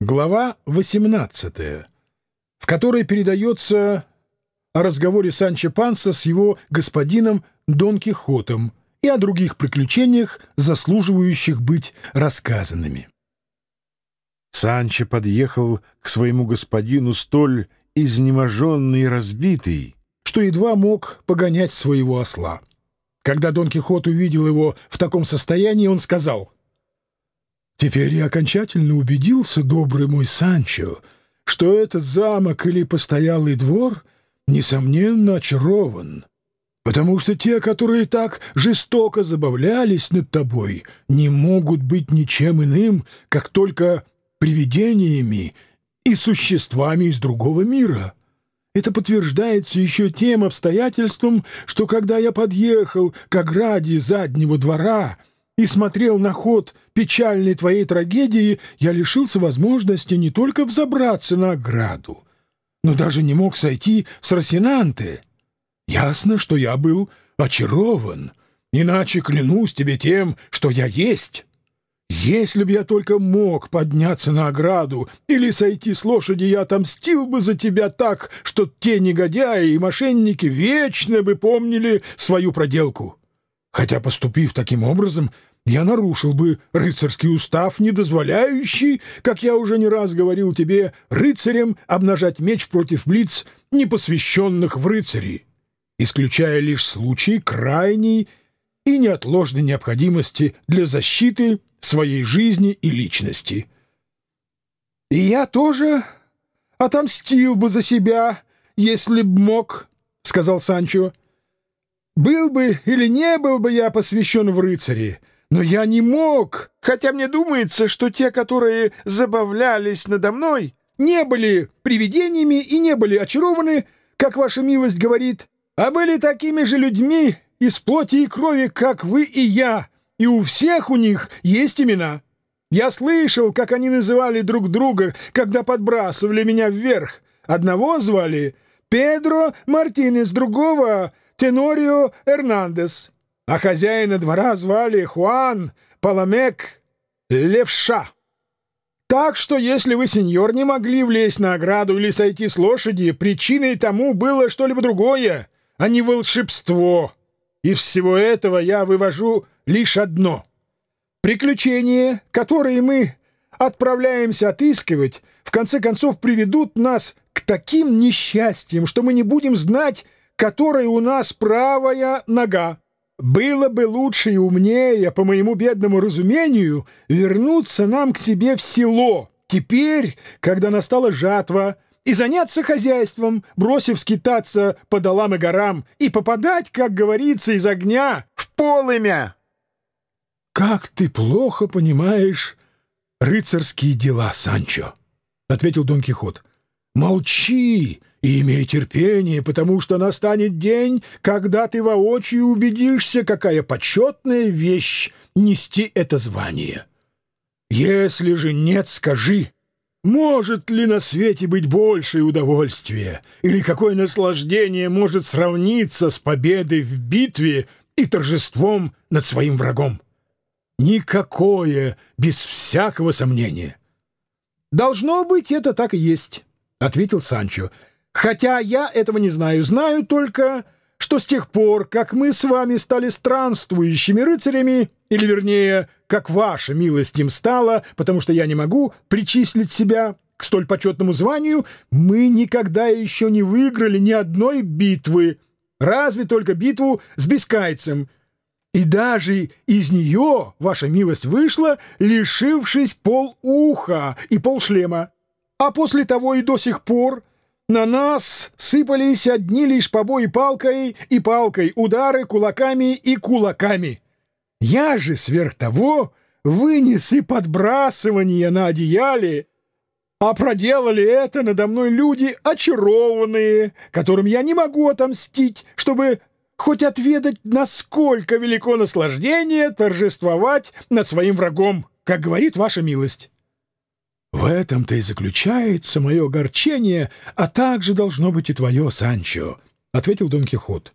Глава 18, в которой передается о разговоре Санчо Панса с его господином Дон Кихотом и о других приключениях, заслуживающих быть рассказанными. Санчо подъехал к своему господину столь изнеможенный и разбитый, что едва мог погонять своего осла. Когда Дон Кихот увидел его в таком состоянии, он сказал — Теперь я окончательно убедился, добрый мой Санчо, что этот замок или постоялый двор, несомненно, очарован, потому что те, которые так жестоко забавлялись над тобой, не могут быть ничем иным, как только привидениями и существами из другого мира. Это подтверждается еще тем обстоятельством, что когда я подъехал к ограде заднего двора — и смотрел на ход печальной твоей трагедии, я лишился возможности не только взобраться на ограду, но даже не мог сойти с Росинанте. Ясно, что я был очарован, иначе клянусь тебе тем, что я есть. Если б я только мог подняться на ограду или сойти с лошади, я отомстил бы за тебя так, что те негодяи и мошенники вечно бы помнили свою проделку. Хотя, поступив таким образом, я нарушил бы рыцарский устав, не дозволяющий, как я уже не раз говорил тебе, рыцарям обнажать меч против лиц, не посвященных в рыцари, исключая лишь случаи крайней и неотложной необходимости для защиты своей жизни и личности. И я тоже отомстил бы за себя, если б мог, — сказал Санчо. Был бы или не был бы я посвящен в рыцари, — но я не мог, хотя мне думается, что те, которые забавлялись надо мной, не были привидениями и не были очарованы, как ваша милость говорит, а были такими же людьми из плоти и крови, как вы и я, и у всех у них есть имена. Я слышал, как они называли друг друга, когда подбрасывали меня вверх. Одного звали Педро Мартинес, другого — Тенорио Эрнандес а хозяина двора звали Хуан Паламек Левша. Так что, если вы, сеньор, не могли влезть на ограду или сойти с лошади, причиной тому было что-либо другое, а не волшебство. Из всего этого я вывожу лишь одно. Приключения, которые мы отправляемся отыскивать, в конце концов приведут нас к таким несчастьям, что мы не будем знать, которая у нас правая нога. Было бы лучше и умнее, по моему бедному разумению, вернуться нам к себе в село, теперь, когда настала жатва, и заняться хозяйством, бросив скитаться по долам и горам, и попадать, как говорится, из огня в полымя. — Как ты плохо понимаешь рыцарские дела, Санчо! — ответил Дон Кихот. — Молчи! И имей терпение, потому что настанет день, когда ты воочию убедишься, какая почетная вещь нести это звание. Если же нет, скажи, может ли на свете быть большее удовольствие, или какое наслаждение может сравниться с победой в битве и торжеством над своим врагом? Никакое, без всякого сомнения. «Должно быть, это так и есть», — ответил Санчо, — Хотя я этого не знаю. Знаю только, что с тех пор, как мы с вами стали странствующими рыцарями, или, вернее, как ваша милость им стала, потому что я не могу причислить себя к столь почетному званию, мы никогда еще не выиграли ни одной битвы, разве только битву с бескайцем. И даже из нее ваша милость вышла, лишившись полуха и полшлема. А после того и до сих пор на нас сыпались одни лишь побои палкой и палкой, удары кулаками и кулаками. Я же сверх того вынес и подбрасывание на одеяле, а проделали это надо мной люди очарованные, которым я не могу отомстить, чтобы хоть отведать, насколько велико наслаждение торжествовать над своим врагом, как говорит ваша милость. В этом-то и заключается мое огорчение, а также должно быть и твое, Санчо, — ответил Дон Кихот.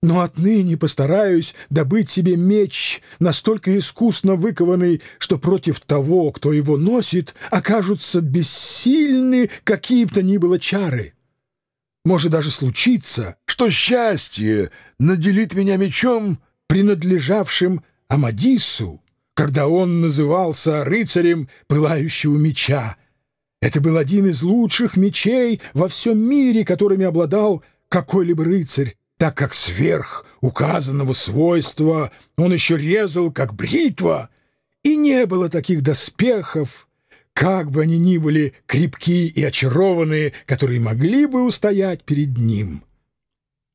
но отныне постараюсь добыть себе меч, настолько искусно выкованный, что против того, кто его носит, окажутся бессильны какие бы то ни было чары. Может даже случиться, что счастье наделит меня мечом, принадлежавшим Амадису, когда он назывался рыцарем пылающего меча. Это был один из лучших мечей во всем мире, которыми обладал какой-либо рыцарь так как сверх указанного свойства он еще резал, как бритва, и не было таких доспехов, как бы они ни были крепкие и очарованные, которые могли бы устоять перед ним.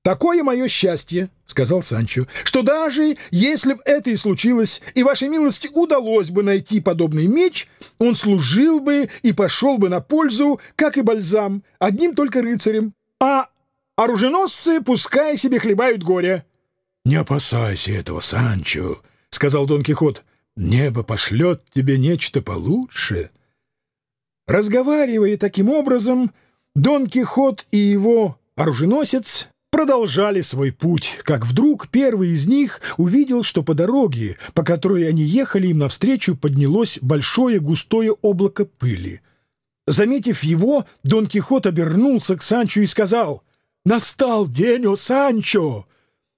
«Такое мое счастье», — сказал Санчо, — «что даже если бы это и случилось, и вашей милости удалось бы найти подобный меч, он служил бы и пошел бы на пользу, как и бальзам, одним только рыцарем, а Оруженосцы пускай себе хлебают горе. — Не опасайся этого, Санчо, — сказал Дон Кихот. — Небо пошлет тебе нечто получше. Разговаривая таким образом, Дон Кихот и его оруженосец продолжали свой путь, как вдруг первый из них увидел, что по дороге, по которой они ехали, им навстречу поднялось большое густое облако пыли. Заметив его, Дон Кихот обернулся к Санчо и сказал — Настал день, о Санчо,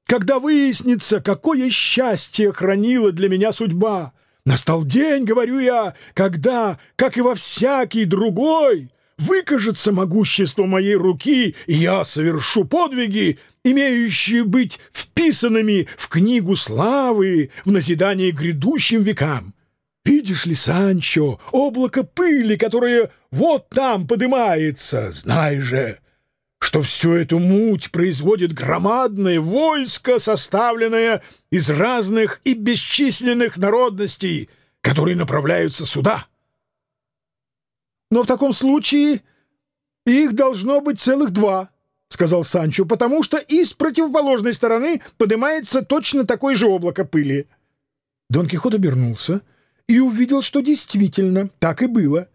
когда выяснится, какое счастье хранила для меня судьба. Настал день, говорю я, когда, как и во всякий другой, выкажется могущество моей руки, и я совершу подвиги, имеющие быть вписанными в книгу славы в назидание грядущим векам. Видишь ли, Санчо, облако пыли, которое вот там подымается, знай же, что всю эту муть производит громадное войско, составленное из разных и бесчисленных народностей, которые направляются сюда. Но в таком случае их должно быть целых два, — сказал Санчо, — потому что и с противоположной стороны поднимается точно такое же облако пыли. Дон Кихот обернулся и увидел, что действительно так и было.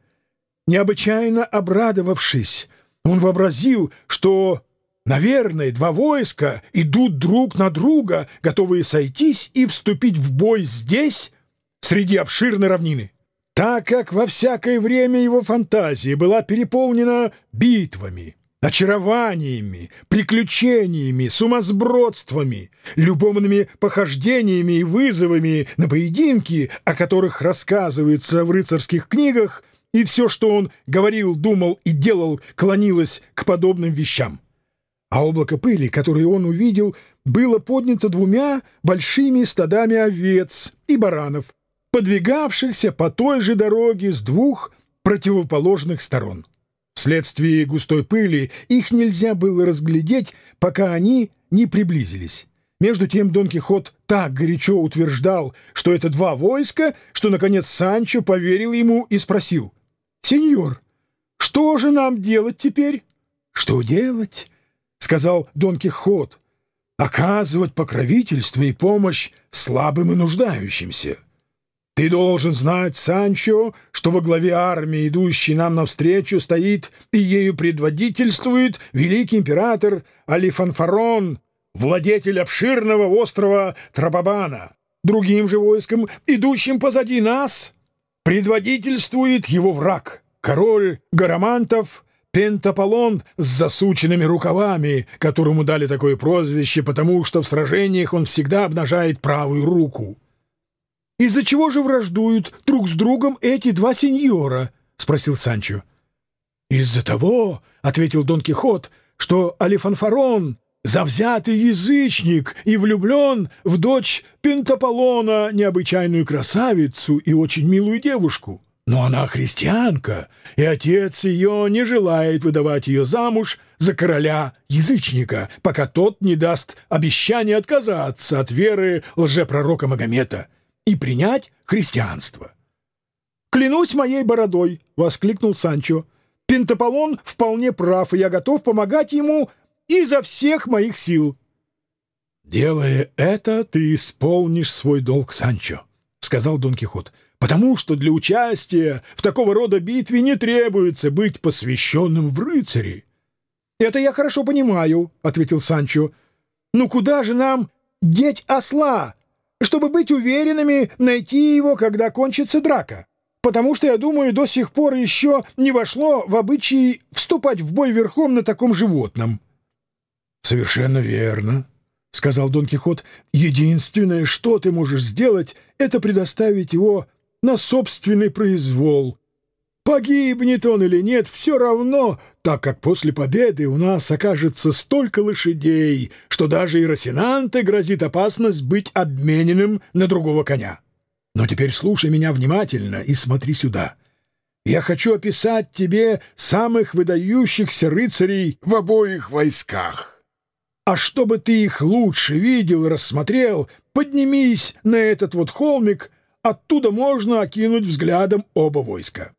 Необычайно обрадовавшись, он вообразил, что, наверное, два войска идут друг на друга, готовые сойтись и вступить в бой здесь, среди обширной равнины. Так как во всякое время его фантазия была переполнена битвами, очарованиями, приключениями, сумасбродствами, любовными похождениями и вызовами на поединки, о которых рассказывается в рыцарских книгах, и все, что он говорил, думал и делал, клонилось к подобным вещам. А облако пыли, которое он увидел, было поднято двумя большими стадами овец и баранов, подвигавшихся по той же дороге с двух противоположных сторон. Вследствие густой пыли их нельзя было разглядеть, пока они не приблизились. Между тем Дон Кихот так горячо утверждал, что это два войска, что, наконец, Санчо поверил ему и спросил — «Сеньор, что же нам делать теперь?» «Что делать?» — сказал Дон Кихот. «Оказывать покровительство и помощь слабым и нуждающимся. Ты должен знать, Санчо, что во главе армии, идущей нам навстречу, стоит и ею предводительствует великий император Алифанфарон, владетель обширного острова Трабабана. Другим же войском, идущим позади нас, Предводительствует его враг, король Гарамантов, Пентаполон с засученными рукавами, которому дали такое прозвище, потому что в сражениях он всегда обнажает правую руку. «Из-за чего же враждуют друг с другом эти два сеньора?» — спросил Санчо. «Из-за того, — ответил Дон Кихот, — что Алифанфарон завзятый язычник и влюблен в дочь Пентаполона, необычайную красавицу и очень милую девушку. Но она христианка, и отец ее не желает выдавать ее замуж за короля-язычника, пока тот не даст обещания отказаться от веры лжепророка Магомета и принять христианство. «Клянусь моей бородой!» — воскликнул Санчо. «Пентаполон вполне прав, и я готов помогать ему изо всех моих сил. «Делая это, ты исполнишь свой долг, Санчо», — сказал Дон Кихот, «потому что для участия в такого рода битве не требуется быть посвященным в рыцари». «Это я хорошо понимаю», — ответил Санчо. Ну куда же нам деть осла, чтобы быть уверенными найти его, когда кончится драка? Потому что, я думаю, до сих пор еще не вошло в обычай вступать в бой верхом на таком животном. — Совершенно верно, — сказал Дон Кихот. — Единственное, что ты можешь сделать, это предоставить его на собственный произвол. Погибнет он или нет, все равно, так как после победы у нас окажется столько лошадей, что даже и Росинанте грозит опасность быть обмененным на другого коня. Но теперь слушай меня внимательно и смотри сюда. Я хочу описать тебе самых выдающихся рыцарей в обоих войсках. А чтобы ты их лучше видел и рассмотрел, поднимись на этот вот холмик, оттуда можно окинуть взглядом оба войска.